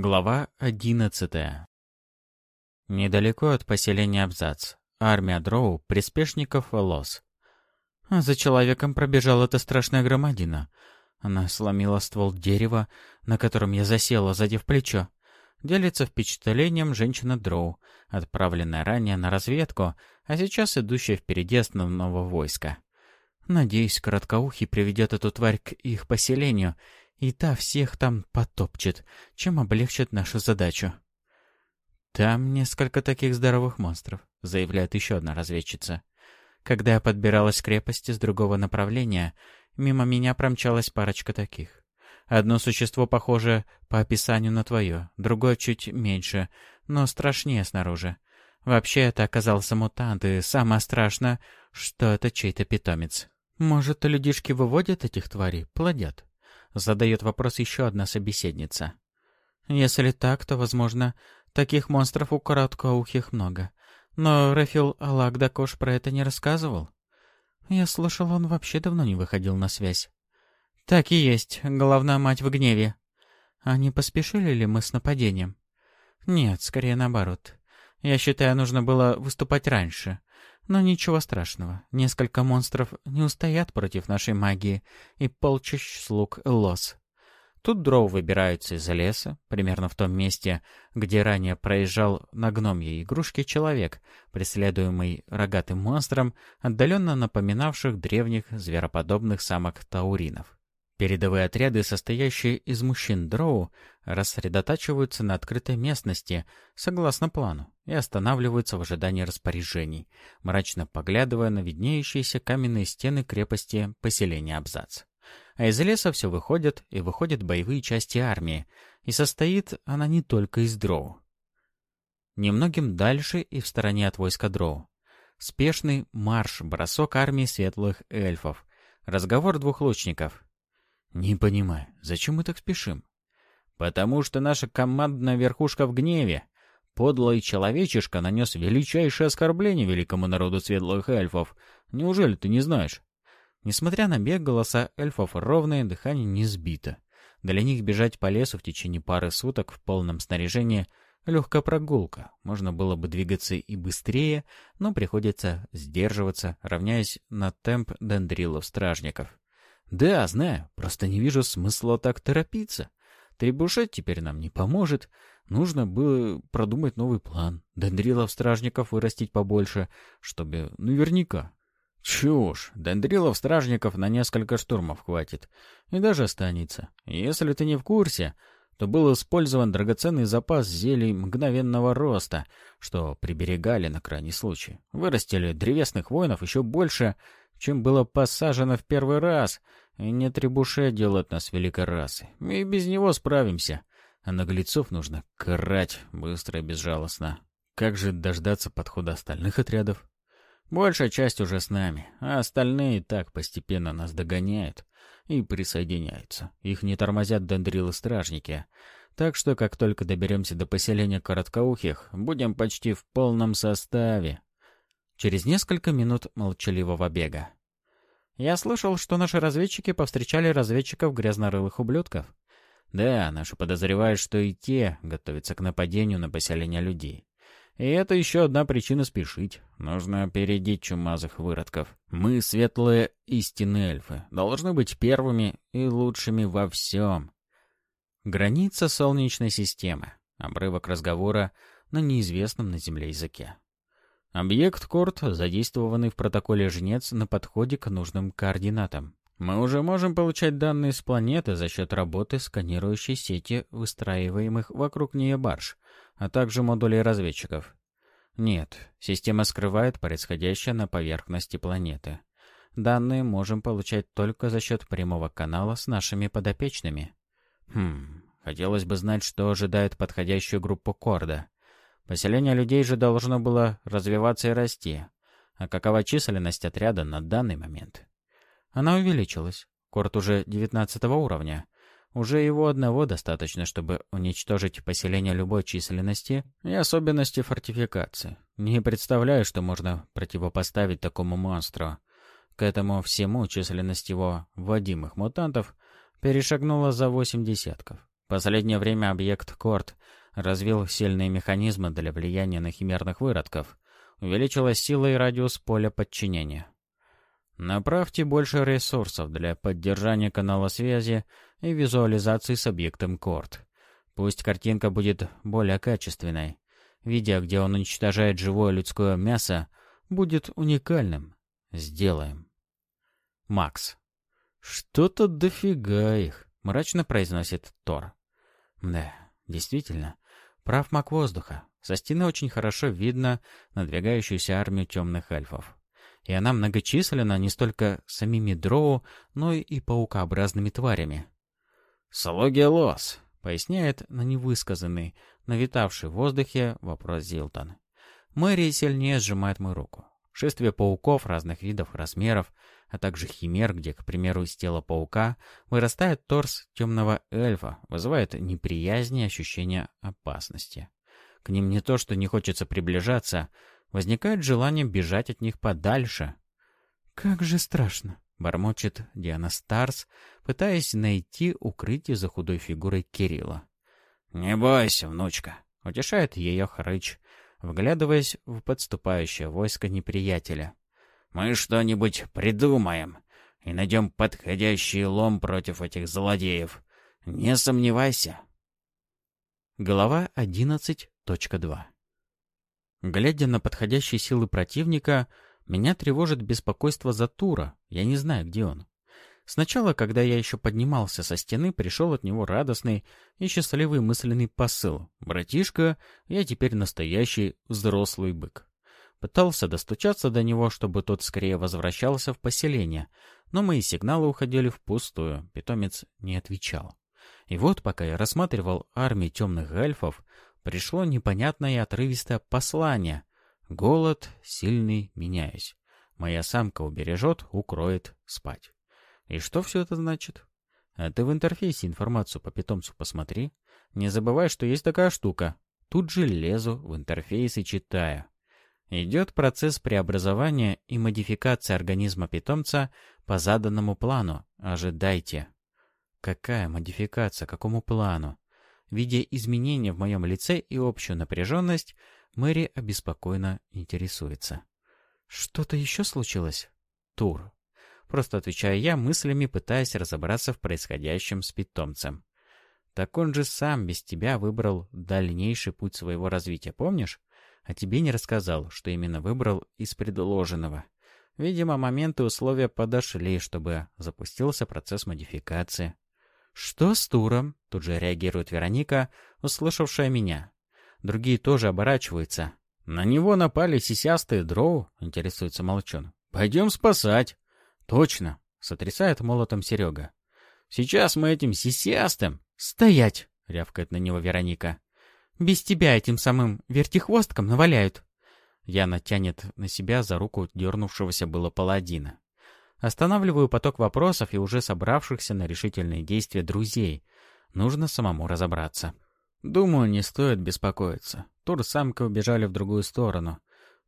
Глава одиннадцатая Недалеко от поселения Абзац. Армия дроу, приспешников лос. За человеком пробежала эта страшная громадина. Она сломила ствол дерева, на котором я засела, задев плечо. Делится впечатлением женщина дроу, отправленная ранее на разведку, а сейчас идущая впереди основного войска. Надеюсь, Короткоухий приведет эту тварь к их поселению, и та всех там потопчет, чем облегчит нашу задачу. «Там несколько таких здоровых монстров», — заявляет еще одна разведчица. Когда я подбиралась к крепости с другого направления, мимо меня промчалась парочка таких. Одно существо похоже по описанию на твое, другое чуть меньше, но страшнее снаружи. Вообще, это оказался мутант, и самое страшное, что это чей-то питомец. Может, людишки выводят этих тварей, плодят? Задает вопрос еще одна собеседница. Если так, то, возможно, Таких монстров у короткоухих много. Но Рафил Алагдакош про это не рассказывал. Я слышал, он вообще давно не выходил на связь. Так и есть, головная мать в гневе. А не поспешили ли мы с нападением? Нет, скорее наоборот. Я считаю, нужно было выступать раньше. Но ничего страшного. Несколько монстров не устоят против нашей магии и полчищ слуг Лос. Тут дроу выбираются из леса, примерно в том месте, где ранее проезжал на гномьей игрушке человек, преследуемый рогатым монстром, отдаленно напоминавших древних звероподобных самок тауринов. Передовые отряды, состоящие из мужчин дроу, рассредотачиваются на открытой местности, согласно плану, и останавливаются в ожидании распоряжений, мрачно поглядывая на виднеющиеся каменные стены крепости поселения Абзац. А из леса все выходят и выходят боевые части армии, и состоит она не только из дроу. Немногим дальше и в стороне от войска дроу. Спешный марш, бросок армии светлых эльфов. Разговор двух лучников. «Не понимаю, зачем мы так спешим?» «Потому что наша командная верхушка в гневе. Подлый человечишка нанес величайшее оскорбление великому народу светлых эльфов. Неужели ты не знаешь?» Несмотря на бег, голоса эльфов ровные, дыхание не сбито. Для них бежать по лесу в течение пары суток в полном снаряжении — легкая прогулка. Можно было бы двигаться и быстрее, но приходится сдерживаться, равняясь на темп дендрилов-стражников. «Да, знаю, просто не вижу смысла так торопиться. Требушет теперь нам не поможет. Нужно было продумать новый план. Дендрилов-стражников вырастить побольше, чтобы наверняка Чушь. Дендрилов-стражников на несколько штурмов хватит. И даже останется. Если ты не в курсе, то был использован драгоценный запас зелий мгновенного роста, что приберегали на крайний случай. Вырастили древесных воинов еще больше, чем было посажено в первый раз. И не требуше делать нас великой расой. Мы и без него справимся. А наглецов нужно крать быстро и безжалостно. Как же дождаться подхода остальных отрядов? Большая часть уже с нами, а остальные так постепенно нас догоняют и присоединяются. Их не тормозят дендрилы-стражники. Так что, как только доберемся до поселения Короткоухих, будем почти в полном составе. Через несколько минут молчаливого бега. Я слышал, что наши разведчики повстречали разведчиков грязнорылых ублюдков. Да, наши подозревают, что и те готовятся к нападению на поселение людей. И это еще одна причина спешить. Нужно опередить чумазых выродков. Мы, светлые истинные эльфы, должны быть первыми и лучшими во всем. Граница Солнечной системы. Обрывок разговора на неизвестном на Земле языке. Объект Корт, задействованный в протоколе Жнец на подходе к нужным координатам. Мы уже можем получать данные с планеты за счет работы сканирующей сети выстраиваемых вокруг нее барж — а также модулей разведчиков. Нет, система скрывает происходящее на поверхности планеты. Данные можем получать только за счет прямого канала с нашими подопечными. Хм, хотелось бы знать, что ожидает подходящую группу Корда. Поселение людей же должно было развиваться и расти. А какова численность отряда на данный момент? Она увеличилась. Корд уже 19 уровня. Уже его одного достаточно, чтобы уничтожить поселение любой численности и особенности фортификации. Не представляю, что можно противопоставить такому монстру. К этому всему численность его вводимых мутантов перешагнула за восемь десятков. последнее время объект Корт развил сильные механизмы для влияния на химерных выродков. Увеличилась сила и радиус поля подчинения. Направьте больше ресурсов для поддержания канала связи и визуализации с объектом Корт. Пусть картинка будет более качественной. Видео, где он уничтожает живое людское мясо, будет уникальным. Сделаем. Макс. «Что-то дофига их», — мрачно произносит Тор. Да, действительно, прав маг воздуха. Со стены очень хорошо видно надвигающуюся армию темных эльфов. И она многочисленна не столько самими дроу, но и паукообразными тварями. «Слуги лос», — поясняет на невысказанный, навитавший в воздухе вопрос Зилтон. Мэри сильнее сжимает мою руку. Шествие пауков разных видов и размеров, а также химер, где, к примеру, из тела паука вырастает торс темного эльфа, вызывает неприязнь и ощущение опасности. К ним не то, что не хочется приближаться, возникает желание бежать от них подальше. «Как же страшно!» — бормочет Диана Старс, пытаясь найти укрытие за худой фигурой Кирилла. «Не бойся, внучка!» — утешает ее Хрыч, вглядываясь в подступающее войско неприятеля. «Мы что-нибудь придумаем и найдем подходящий лом против этих злодеев. Не сомневайся!» Глава 11.2 Глядя на подходящие силы противника, меня тревожит беспокойство за Тура. Я не знаю, где он. Сначала, когда я еще поднимался со стены, пришел от него радостный и счастливый мысленный посыл. «Братишка, я теперь настоящий взрослый бык». Пытался достучаться до него, чтобы тот скорее возвращался в поселение, но мои сигналы уходили впустую, питомец не отвечал. И вот, пока я рассматривал армию темных эльфов, пришло непонятное отрывистое послание. Голод сильный, меняюсь. Моя самка убережет, укроет, спать. И что все это значит? А ты в интерфейсе информацию по питомцу посмотри. Не забывай, что есть такая штука. Тут же лезу в интерфейс и читаю. Идет процесс преобразования и модификации организма питомца по заданному плану. Ожидайте. Какая модификация, какому плану? Видя изменения в моем лице и общую напряженность, Мэри обеспокоенно интересуется. «Что-то еще случилось?» «Тур. Просто отвечаю я, мыслями пытаясь разобраться в происходящем с питомцем. Так он же сам без тебя выбрал дальнейший путь своего развития, помнишь? А тебе не рассказал, что именно выбрал из предложенного. Видимо, моменты и условия подошли, чтобы запустился процесс модификации. «Что с Туром?» — тут же реагирует Вероника, услышавшая меня. Другие тоже оборачиваются. «На него напали сисястые дроу», — интересуется Молчун. «Пойдем спасать». «Точно!» — сотрясает молотом Серега. «Сейчас мы этим сисястым...» «Стоять!» — рявкает на него Вероника. «Без тебя этим самым вертихвосткам наваляют!» Яна тянет на себя за руку дернувшегося было паладина. Останавливаю поток вопросов и уже собравшихся на решительные действия друзей. Нужно самому разобраться. Думаю, не стоит беспокоиться. Тур с самкой убежали в другую сторону.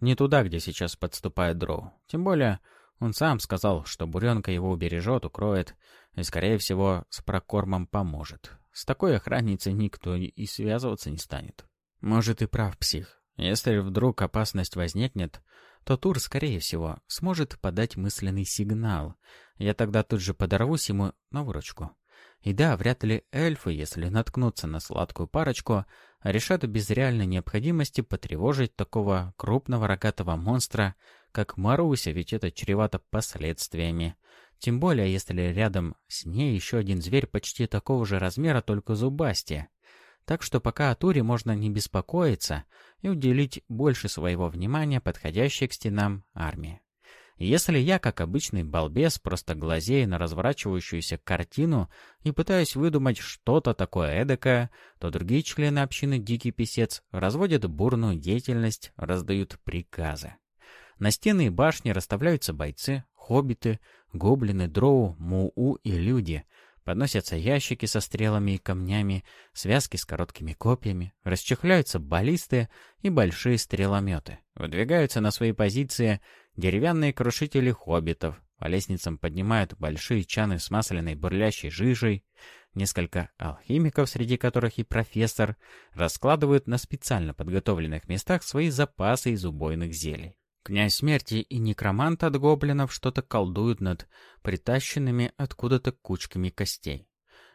Не туда, где сейчас подступает дроу. Тем более, он сам сказал, что буренка его убережет, укроет и, скорее всего, с прокормом поможет. С такой охранницей никто и связываться не станет. Может и прав псих. Если вдруг опасность возникнет, то Тур, скорее всего, сможет подать мысленный сигнал. Я тогда тут же подорвусь ему на выручку. И да, вряд ли эльфы, если наткнутся на сладкую парочку, решат без реальной необходимости потревожить такого крупного рогатого монстра, как Маруся, ведь это чревато последствиями. Тем более, если рядом с ней еще один зверь почти такого же размера, только зубастее. Так что пока о туре можно не беспокоиться и уделить больше своего внимания подходящей к стенам армии. Если я, как обычный балбес, просто глазею на разворачивающуюся картину и пытаюсь выдумать что-то такое эдакое, то другие члены общины «Дикий писец» разводят бурную деятельность, раздают приказы. На стены и башни расставляются бойцы, хоббиты, гоблины, дроу, муу и люди. Подносятся ящики со стрелами и камнями, связки с короткими копьями, расчехляются баллисты и большие стрелометы. Выдвигаются на свои позиции деревянные крушители хоббитов, по лестницам поднимают большие чаны с масляной бурлящей жижей. Несколько алхимиков, среди которых и профессор, раскладывают на специально подготовленных местах свои запасы из убойных зелий. Князь смерти и некромант от гоблинов что-то колдуют над притащенными откуда-то кучками костей.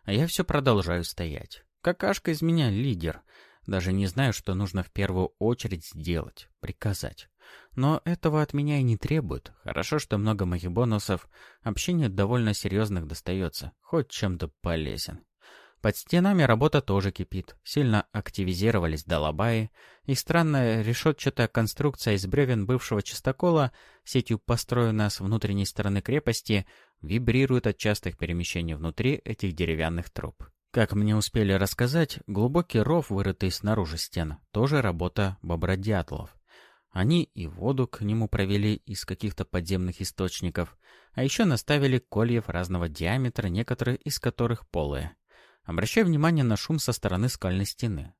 А я все продолжаю стоять. Какашка из меня лидер. Даже не знаю, что нужно в первую очередь сделать, приказать. Но этого от меня и не требуют. Хорошо, что много моих бонусов. Общение довольно серьезных достается. Хоть чем-то полезен. Под стенами работа тоже кипит. Сильно активизировались долобаи. Их странная решетчатая конструкция из бревен бывшего чистокола, сетью построенная с внутренней стороны крепости, вибрирует от частых перемещений внутри этих деревянных труб. Как мне успели рассказать, глубокий ров, вырытый снаружи стен, тоже работа бобродятлов. Они и воду к нему провели из каких-то подземных источников, а еще наставили кольев разного диаметра, некоторые из которых полые. Обращаю внимание на шум со стороны скальной стены.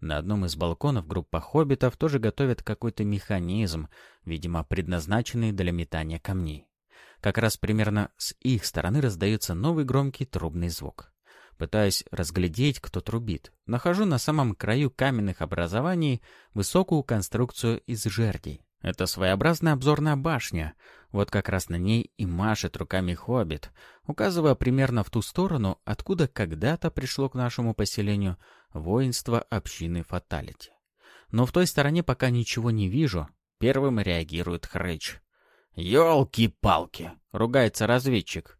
На одном из балконов группа хоббитов тоже готовят какой-то механизм, видимо, предназначенный для метания камней. Как раз примерно с их стороны раздается новый громкий трубный звук. Пытаясь разглядеть, кто трубит. Нахожу на самом краю каменных образований высокую конструкцию из жердей. Это своеобразная обзорная башня. Вот как раз на ней и машет руками хоббит, указывая примерно в ту сторону, откуда когда-то пришло к нашему поселению воинство общины Фаталити. Но в той стороне пока ничего не вижу. Первым реагирует Хрыч. «Елки-палки!» — ругается разведчик.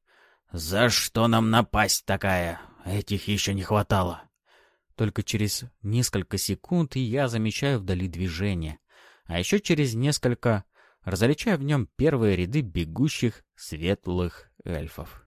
«За что нам напасть такая? Этих еще не хватало. Только через несколько секунд я замечаю вдали движение, а еще через несколько различаю в нем первые ряды бегущих светлых эльфов.